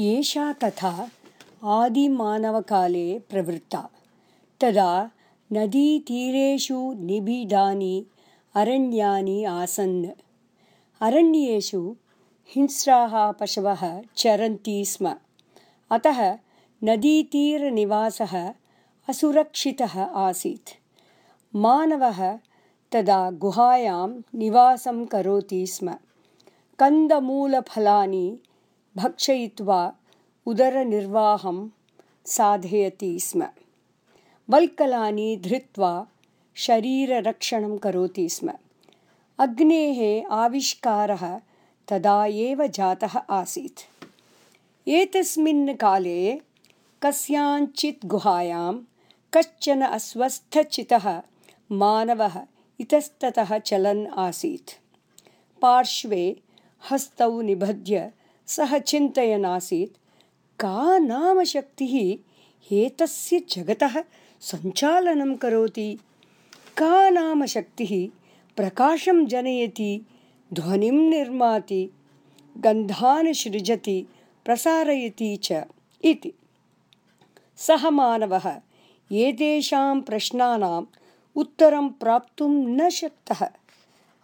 एषा कथा आदिमानवकाले प्रवृत्ता। तदा नदीतीरेषु निबिडानि अरण्यानि आसन्। अरण्येषु हिंस्राः पशवः चरन्ति स्म। अतः नदीतीरनिवासः असुरक्षितः आसीत्। मानवः तदा गुहायां निवासं करोति स्म। कन्दमूलफलानि भक्षयित्वा उदरनिर्वाहं साधयति स्म। वल्कलानि धृत्वा शरीररक्षणं करोति स्म। अग्नेः आविष्कारः तदा एव जातः आसीत्। एतस्मिन् काले कस्याञ्चित् गुहायां कश्चन अस्वस्थचितः मानवः इतस्ततः चलन् आसीत्। पार्श्वे हस्तौ निबध्य सः चिन्तयन् आसीत् का नाम शक्तिः एतस्य जगतः सञ्चालनं करोति? का नाम शक्तिः प्रकाशं जनयति ध्वनिं निर्माति गन्धान् सृजति प्रसारयति च इति। सः मानवः एतेषां प्रश्नानाम् उत्तरं प्राप्तुं न शक्तः।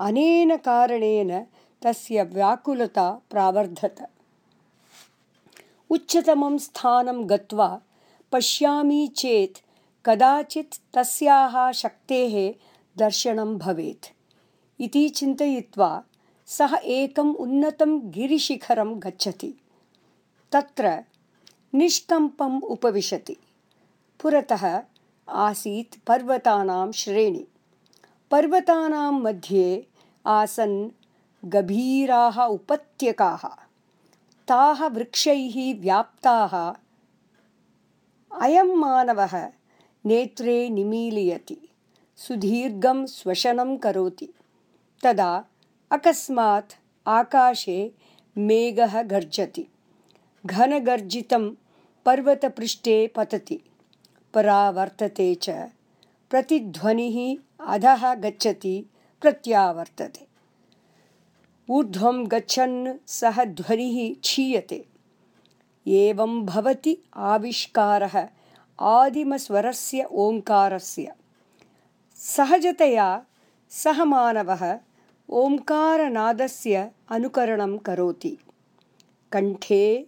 अनेन कारणेन तस्य व्याकुलता प्रावर्धत। उच्चतमं स्थानं गत्वा पश्यामि चेत् कदाचित् तस्याः शक्तेः दर्शनं भवेत्। इति चिन्तयित्वा सः एकम् उन्नतं गिरिशिखरं गच्छति। तत्र निष्कम्पम् उपविशति। पुरतः आसीत् पर्वतानां श्रेणी। पर्वतानां मध्ये आसन् गभीराः उपत्यकाः। ताः वृक्षैः व्याप्ताः। अयं मानवः नेत्रे निमीलयति। सुदीर्घं श्वसनं करोति। तदा अकस्मात् आकाशे मेघः गर्जति। घनगर्जितं पर्वतपृष्ठे पतति। परावर्तते च। प्रतिध्वनिः अधः गच्छति। प्रत्यावर्तते ऊर्ध्वं गच्छन् सः ध्वनिः क्षीयते। एवं भवति आविष्कारः आदिमस्वरस्य ओङ्कारस्य। सहजतया सः मानवः ओङ्कारनादस्य अनुकरणं करोति। कण्ठे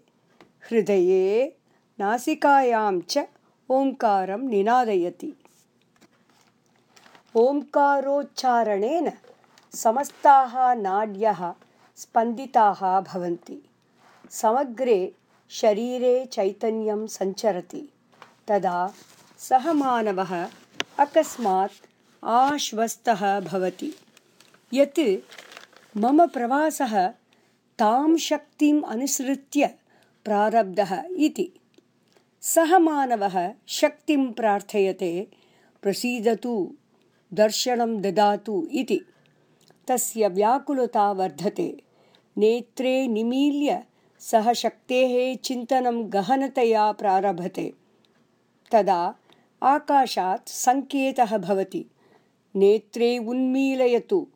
हृदये नासिकायां च ओङ्कारं निनादयति। ओङ्कारोच्चारणेन समस्ताः नाड्यः स्पन्दिताः भवन्ति। समग्रे शरीरे चैतन्यं सञ्चरति। तदा सः मानवः अकस्मात् आश्वस्तः भवति। यत् मम प्रवासः तां शक्तिम् अनुसृत्य प्रारब्धः इति। सः मानवः शक्तिं प्रार्थयते प्रसीदतु दर्शनं ददातु इति तस्य व्याकुलता वर्धते। नेत्रे निमील्य सः शक्तेः चिन्तनं गहनतया प्रारभते। तदा आकाशात् सङ्केतः भवति। नेत्रे उन्मीलयतु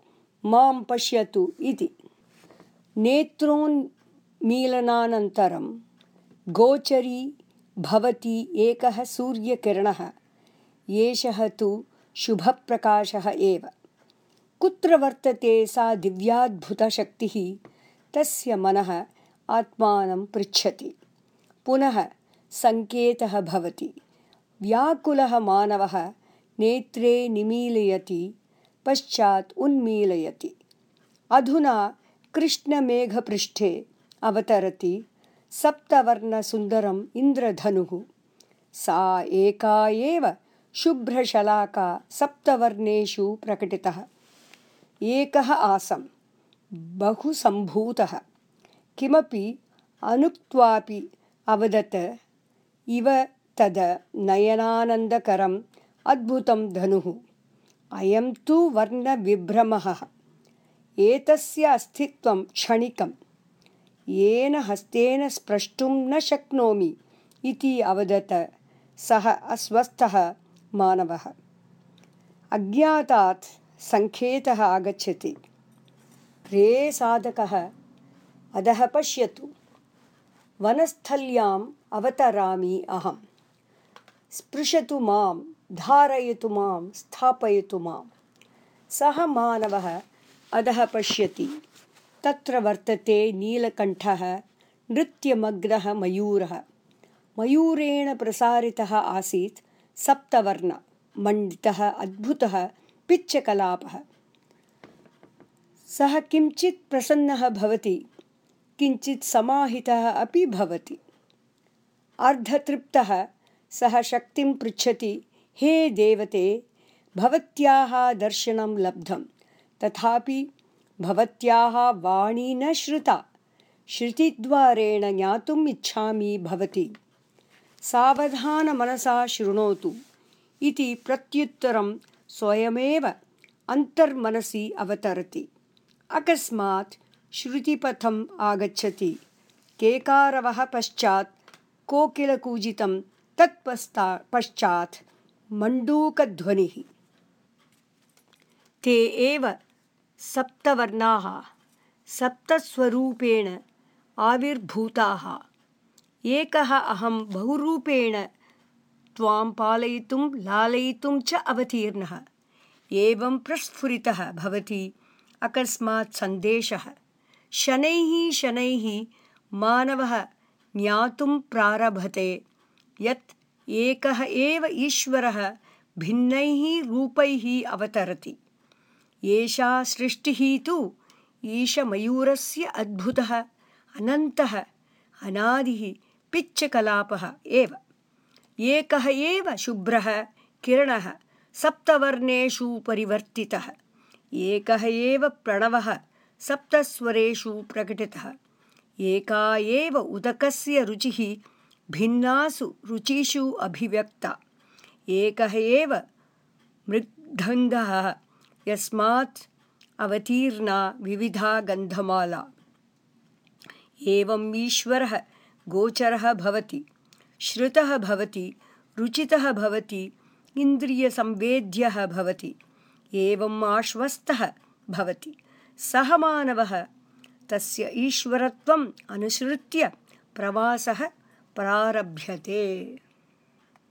मां पश्यतु इति। नेत्रोन्मीलनानन्तरं गोचरी भवति एकः सूर्यकिरणः। एषः तु शुभप्रकाशः एव कुत्र वर्तते सा दिव्याद्भुतशक्तिः? तस्य मनः आत्मानं पृच्छति। पुनः सङ्केतः भवति। व्याकुलः मानवः नेत्रे निमीलयति पश्चात् उन्मीलयति। अधुना कृष्णमेघपृष्ठे अवतरति सप्तवर्णसुन्दरम् इन्द्रधनुः। सा एका एव शुभ्रशलाका सप्तवर्णेषु प्रकटितः एकः आसं बहुसम्भूतः। किमपि अनुक्त्वापि अवदत्। इव तद् नयनानन्दकरम् अद्भुतं धनुः। अयं तु वर्णविभ्रमः। एतस्य अस्तित्वं क्षणिकं येन हस्तेन स्प्रष्टुं न शक्नोमि इति अवदत् सः अस्वस्थः मानवः। अज्ञातात् सङ्केतः आगच्छति। रे साधकः अधः पश्यतु। वनस्थल्याम् अवतरामि अहम् स्पृशतु मां धारयतु मां स्थापयतु मां। सः मानवः अधः पश्यति। तत्र वर्तते नीलकण्ठः नृत्यमग्नः मयूरः। मयूरेण प्रसारितः आसीत् सप्तवर्णमण्डितः अद्भुतः पिच्चकलापः सः किञ्चित् प्रसन्नः भवति किञ्चित् समाहितः अपि भवति। अर्धतृप्तः सः शक्तिं पृच्छति हे देवते भवत्याः दर्शनं लब्धं। तथापि भवत्याः वाणी न श्रुता। श्रुतिद्वारेण ज्ञातुम् इच्छामि भवति। सावधानमनसा शृणोतु इति प्रत्युत्तरं स्वयमेव अन्तर्मनसि अवतरति अकस्मात् श्रुतिपथम् आगच्छति केकारवः पश्चात् कोकिलकूजितं तत्पस्ता पश्चात् मण्डूकध्वनिः ते एव सप्तवर्णाः सप्तस्वरूपेण आविर्भूताः एकः अहं बहुरूपेण त्वां पालयितुं लालयितुं च अवतीर्णः। एवं प्रस्फुरितः भवति अकस्मात् सन्देशः। शनैः शनैः मानवः ज्ञातुं प्रारभते यत् एकः एव ईश्वरः भिन्नैः रूपैः अवतरति। एषा सृष्टिः तु ईशमयूरस्य अद्भुतः अनन्तः अनादिः पिच्चकलापः एव एकः एव शुभ्रः, किरणः, सप्तवर्णेषु परिवर्तितः। एकः एव प्रणवः, सप्तस्वरेषु प्रकटितः। एका एव उदकस्य रुचिः, भिन्नासु रुचिषु अभिव्यक्ता। एकः एव मृग्धङ्गः यस्मात् अवतीर्णा विविधा गन्धमाला। एवम् ईश्वरः, गोचरः भवति। श्रुतः भवति रुचितः भवति इन्द्रियसंवेद्यः भवति एवम् आश्वस्तः भवति। सः मानवः तस्य ईश्वरत्वम् अनुसृत्य प्रवासः प्रारभ्यते